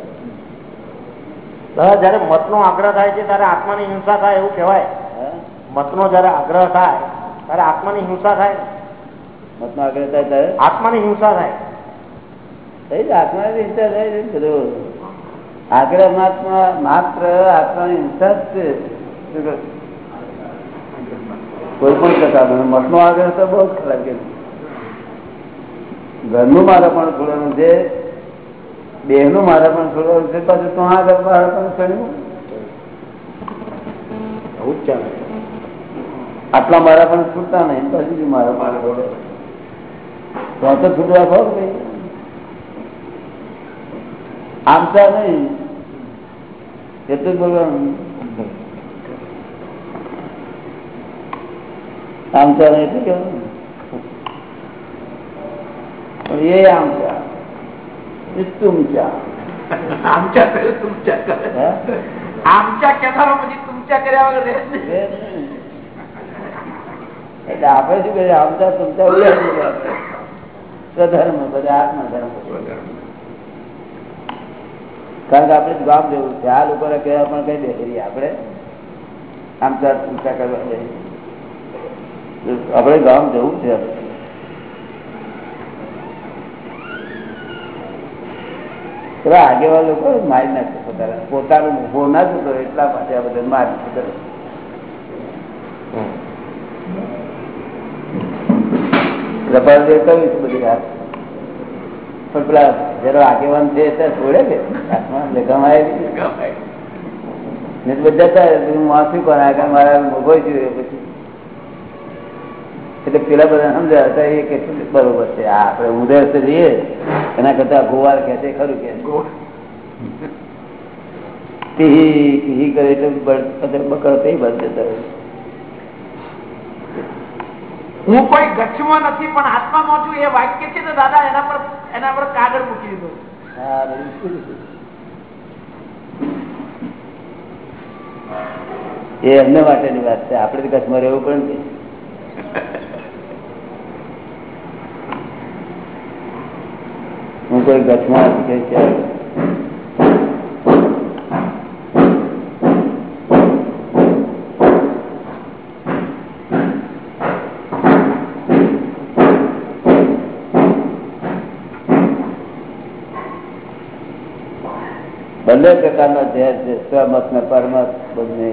દાદા જયારે મતનો આગ્રહ થાય છે ત્યારે આત્માની હિંસા થાય એવું કહેવાય. હા? મતનો જયારે આગ્રહ થાય ત્યારે આત્માની હિંસા થાય. મતનો આગળ થાય ત્યારે? આત્માની હિંસા થાય. થઈ આત્માની હિંસા થાય બધું. આગ્રહ માત્ર માત્ર આત્માની હિંસા જ છે. કોઈ પણ પ્રકારનો મતનો આગ્રહ તો બહુ ખરાબ કે ઘરનું મારા પણ છોડવાનું છે. દેહનું મારા પણ છોડવાનું છે. પાછું તો આગળ મારા પણ છોડ્યું આવું જ ચાલે. આટલા મારા પણ છૂટતા નહીં. પછી મારા મારા તો તો છૂટવા ખો આમતા નહીં. એટલું બોલવાનું. આમતા નહીં એટલું કેવું પણ એ આમતા. तुमच्या आमच्या तुमच्या आमच्या केदारो म्हणजे तुमच्या કર્યા વગર એટલે આપણે શું કરીએ? આમતા તુમતા સ્વધર્મ, બધા આત્મધર્મ. કારણ કે આપણે જવાબ દેવું છે. આ લોકોને કહેવા પણ કઈ દે કરીએ આપણે ચાર તુમચા કરવા આપણે ગામ જવું છે પેલા આગેવાન લોકો મારી નાખે પોતાના. પોતાનું ઊભો ના થતો એટલા માટે આ બધા મારી કરે રપાલદેવ કહ્યું છે બધી વાત પણ પેલા જરા આગેવાન છે તે છોડે કે. ગમાય. ને બધા હું આગળ મારા છું પછી એટલે પેલા બધા સમજાય હતા એ કેટલું બરોબર છે આ આપણે ઉદય રસ્તે જઈએ એના કરતા ગોવાર કે છે ખરું કે કરે એટલે બકરો તે બંધ જતો. હું કોઈ ગચ્છમાં નથી, પણ આત્મામાં છું, એ વાક્ય છે ને દાદા, એના પર એના પર કાગળ મૂકી દીધો. એ એમને માટેની વાત છે. આપણે તો કચ્છમાં રહેવું પણ નહીં હું કોઈ ગચ્છમાં નથી કહી છે બંને પ્રકારનો ઝેર છે સ્વમત ને પરમત, બંને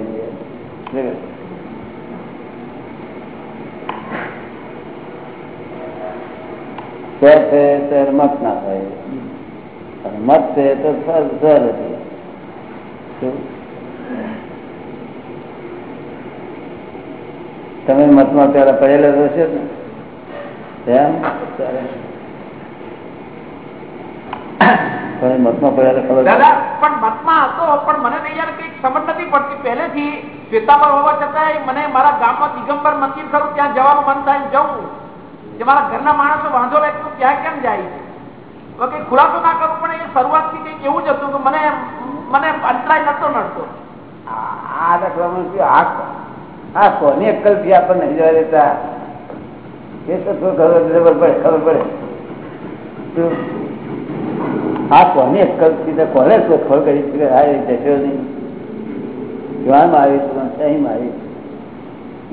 મત ના થાય. મત છે તો સ્વ હતી તમે મતમાં ત્યારે પડેલા હશે ને? એમ? ત્યારે તમે મતમાં પડ્યા ખબર દાદા પણ મતમાં હતો પણ મને નહીં યાર કંઈક સમજ નથી પડતી. પહેલેથી શ્વેતાબર હોવા છતાં મને મારા ગામમાં દિગંબર મંદિર ખરું ત્યાં જવાનું મન થાય જવું. જે મારા ઘરના માણસો વાંધો લે તો ત્યાં કેમ જાય? તો કઈ ખુલાસો ના કરું પણ એ શરૂઆતથી કંઈક એવું જ હતું કે મને મને અંતરાય નતો નડતો. આ શું આ આ કોની અક્કલથી આપણને નહીં જવા દેતા એ તો શું ખબર ખબર પડે ખબર પડે. શું? આ કોની કોને શોધખોળ કરી છે કે આ જશો નહીં? જવાન મારી અહીં મારી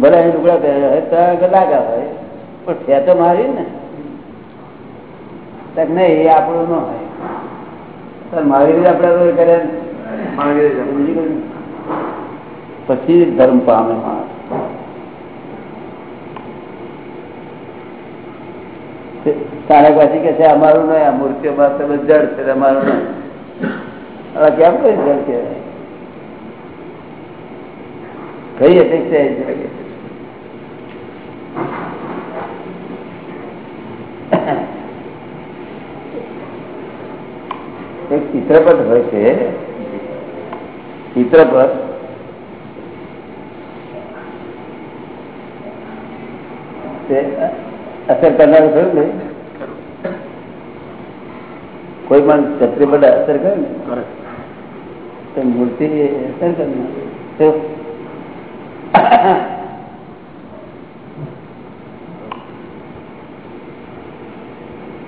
ભલે અહીં લુગડા પહેર્યા લાગા હોય પણ છે તો મારી ને. તક નહીં એ આપણું ન હોય. પણ મારી રીતે આપણે કરે પછી ધર્મ પામે માણસ. તારા પછી કે છે, અમારું નહીં, આ મૂર્તિઓ બાદ જળ છે અમારું નહીં. કેમ કઈ જળ છે? કઈ અપેક્ષા? એક ચિત્રપટ હોય છે. ચિત્રપટ. અસર કરનારું થયું ને? કોઈ પણ ચિત્રપટ અસર કરે ને? તો મૂર્તિ અસર કરે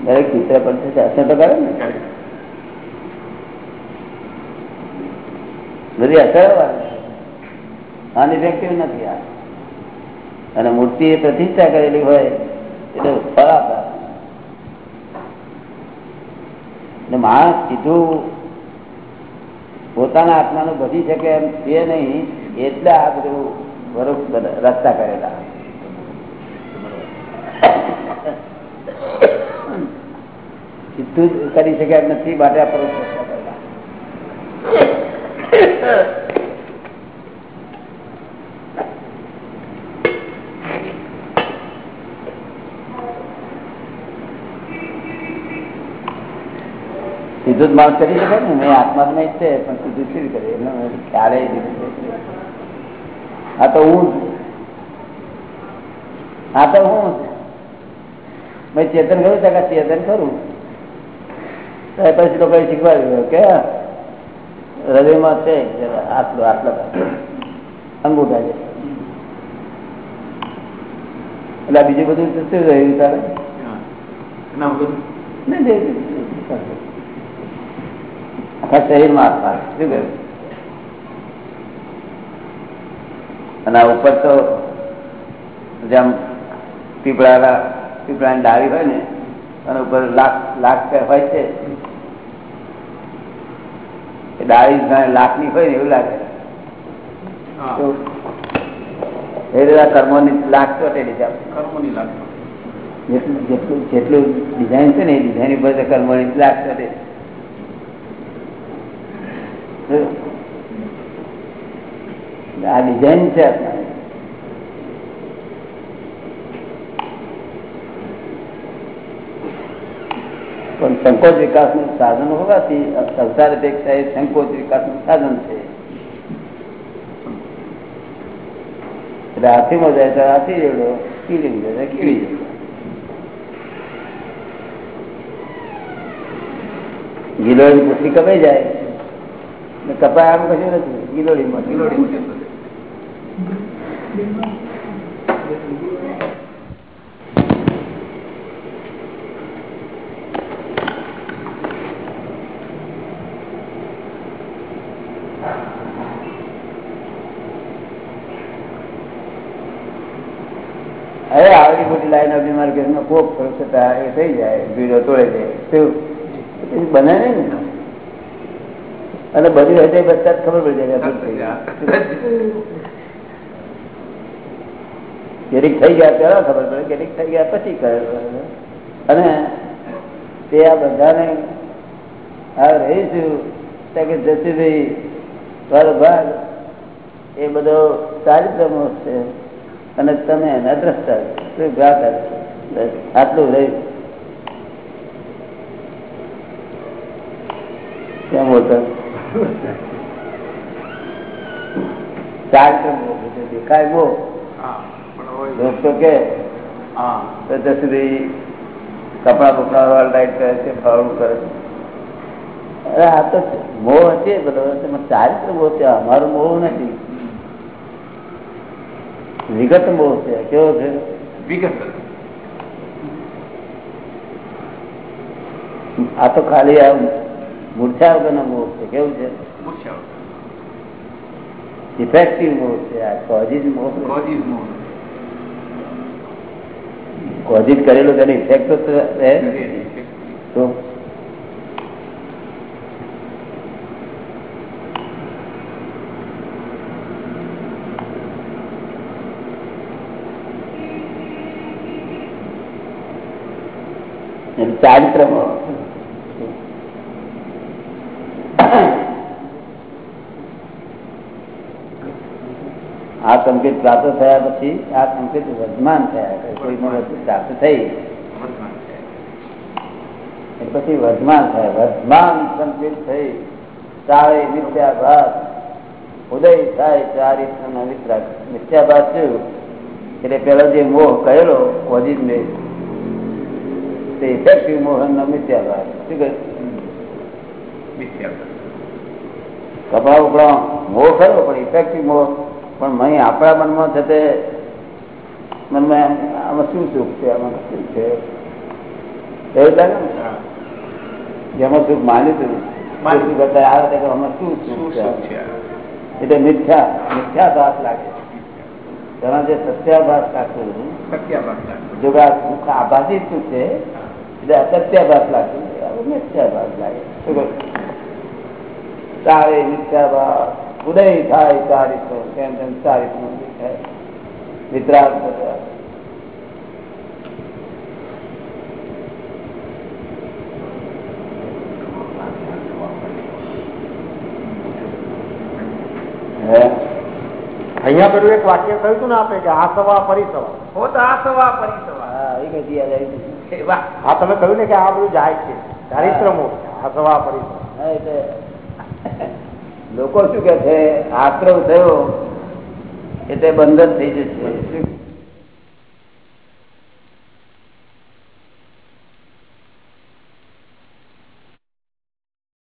દરેક ચિત્રપટ છે અસર તો કરે ને? બધી અસર અનઇફેક્ટિવ નથી આ. અને મૂર્તિ એ પ્રતિષ્ઠા કરેલી હોય એટલે ફળ આપે એટલે માણસ સીધું પોતાના આત્માનું બધી શકે એમ છે નહીં, એટલે આ બધું બધા રસ્તા કરેલા. સીધું કરી શકે એમ નથી, માટે આ જ માણસ કરી શકે ને? મેં આત્મા નહીં છે પણ સીધું શું કરે એનો ખ્યાલ આ તો હું. આ તો હું મેં ચેતન કહ્યું છે કે ચેતન કરું તો એ પછી લોકો શીખવાડ્યું કે હૃદયમાં છે આટલો આટલો અંગૂઠા છે. એટલે બીજું બધું શું રહ્યું તારે? આખા શરીરમાં આત્મા શું કહ્યું? અને આ ઉપર તો જેમ પીપળાના પીપળાની ડાળી હોય ને અને ઉપર લાખ લાખ હોય છે. એ ડાળી લાખની હોય ને એવું લાગે. એ બધા કર્મોની લાખ ચોટેલી છે. જેટલું જેટલું જેટલું ડિઝાઇન છે ને એ ડિઝાઇન ઉપર કર્મોની લાખ ચોટેલી આ ડિઝાઇન છે પણ સંકોચ વિકાસનું સાધન હોવાથી સંસાર અપેક્ષા એ સંકોચ વિકાસનું સાધન છે. એટલે હાથીમાં જાય તો હાથી જેવડો કીડી જાય કીડી જેવડો ગિલોડી પૂછી કપાઈ જાય. ને આમ કશું નથી. ગિલોડીમાં ગિલોડી અરે આવડી મોટી લાઈન કોક છતાં એ થઈ જાય ભીડો તોડે જાય. શું? બને નહીં ને. અને બધી હૃદય જ ખબર પડી જાય. કેટલીક થઈ ગયા. ત્યારે ખબર પડે કેટલીક થઈ ગયા પછી ખબર અને તે આ બધાને આ રહીશું કે જસીભાઈ તારો ભાગ, એ બધો ચારિત્રમો છે. અને તમે એના દ્રષ્ટા આટલું રહ્યું કેમ બોલતો? દેખાય બહુ દોસ્તો કે કપડા બપડા વાળ લાઈટ કરે છે ફાળું કરે છે અરે આ તો મોહ છે બધો ચારિત્ર મોહ છે અમારો મોહ નથી વિગત. મોહ છે કેવો છે વિગત આ તો ખાલી આ મૂર્છા વગરનો મોગ છે કેવું છે. ઇફેક્ટિવ મોગ છે આ કોઝિજ more. કોઝિજ કરેલો તેની ઇફેક્ટ તો રહે તો? એટલે ચારિત્રમાં આ સંકેત પ્રાપ્ત થયા પછી આ સંકેત વર્ધમાન થયા. કોઈ પણ વસ્તુ પ્રાપ્ત થઈ. એટલે પછી વર્ધમાન થાય. વર્ધમાન સંકેત થઈ. ચારે મિથ્યાભાસ. ઉદય થાય ચારિત્ર મિત્ર મિથ્યાભાસ થયું એટલે પેલો જે મોહ કહેલો કોઝિજ ને તે ઇફેક્ટિવ મોહન નો મિથ્યાભાસ. શું કહ્યું મિથ્યા. કપડા ઉપડા મોહ ખરો પણ ઇફેક્ટિવ મોહ પણ મહી આપણા મનમાં છે તે મનમાં આમાં શું સુખ છે? આમાં શું છે. એવું લાગે જેમાં સુખ માન્યું હતું કરતા આવે તો આમાં શું શું સુખ છે? એટલે મિથ્યા મિથ્યાભાસ લાગે. તેના જે સત્યાભાસ લાગતું સત્યાભાસ. જો કે આ સુખ આભાસી સુખ છે એટલે અસત્યાભાસ લાગતું મિથ્યાભાસ લાગે. શું કહું? સારી મિથ્યાભાસ ઉદય થાય ચારિત્ર તેમ તેમ ચારિત્ર થાય વિતરાગ બધા. હે અહીંયા પેલું એક વાક્ય કહ્યું હતું ને આપણે કે આ સવા પરિસવા હોત આ સવા પરિસવા. હા એ કદી યાદ આવી ગયું. એ વાહ. આ તમે કહ્યું ને કે આ બધું જાય છે ચારિત્ર મોહ આ સવા પરિસવા હા, એટલે લોકો શું કે છે આક્રમ થયો એટલે બંધન થઈ જશે?